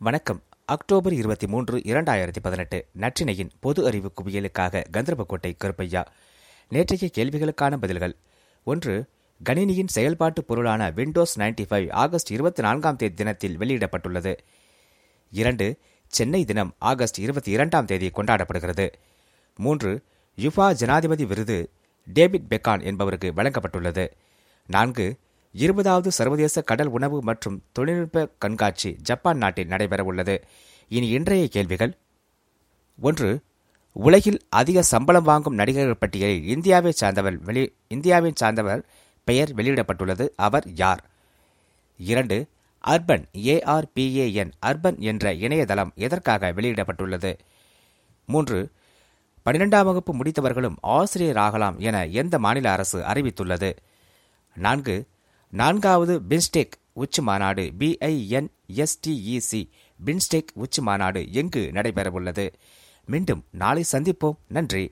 வணக்கம். அக்டோபர் இருபத்தி மூன்று இரண்டாயிரத்தி பதினெட்டு நற்றினையின் பொது அறிவு குவியலுக்காக கந்தர்பக்கோட்டை கருப்பையா. நேற்றைய கேள்விகளுக்கான பதில்கள். ஒன்று கணினியின் செயல்பாட்டு பொருளான விண்டோஸ் 95 ஃபைவ் ஆகஸ்ட் இருபத்தி நான்காம் தேதி தினத்தில் வெளியிடப்பட்டுள்ளது. இரண்டு சென்னை தினம் ஆகஸ்ட் இருபத்தி இரண்டாம் தேதி கொண்டாடப்படுகிறது. மூன்று யுஃபா ஜனாதிபதி விருது டேவிட் பெக்கான் என்பவருக்கு வழங்கப்பட்டுள்ளது. நான்கு இருபதாவது சர்வதேச கடல் உணவு மற்றும் தொழில்நுட்ப கண்காட்சி ஜப்பான் நாட்டில் நடைபெறவுள்ளது. இனி இன்றைய கேள்விகள். ஒன்று உலகில் அதிக சம்பளம் வாங்கும் நடிகர்கள் பட்டியலில் இந்தியாவை சார்ந்தவர் வெளி இந்தியாவை சார்ந்தவர் பெயர் வெளியிடப்பட்டுள்ளது. அவர் யார்? இரண்டு அர்பன் ஏஆர்பிஏஎன் அர்பன் என்ற இணையதளம் எதற்காக வெளியிடப்பட்டுள்ளது? மூன்று பன்னிரெண்டாம் வகுப்பு முடித்தவர்களும் ஆசிரியர் ஆகலாம் என எந்த மாநில அரசு அறிவித்துள்ளது? நான்கு நான்காவது பின்ஸ்டெக் உச்சி மாநாடு பிஐஎன்எஸ்டிஇசி பின்ஸ்டெக் உச்சி மாநாடு எங்கு நடைபெறவுள்ளது? மீண்டும் நாளை சந்திப்போம். நன்றி.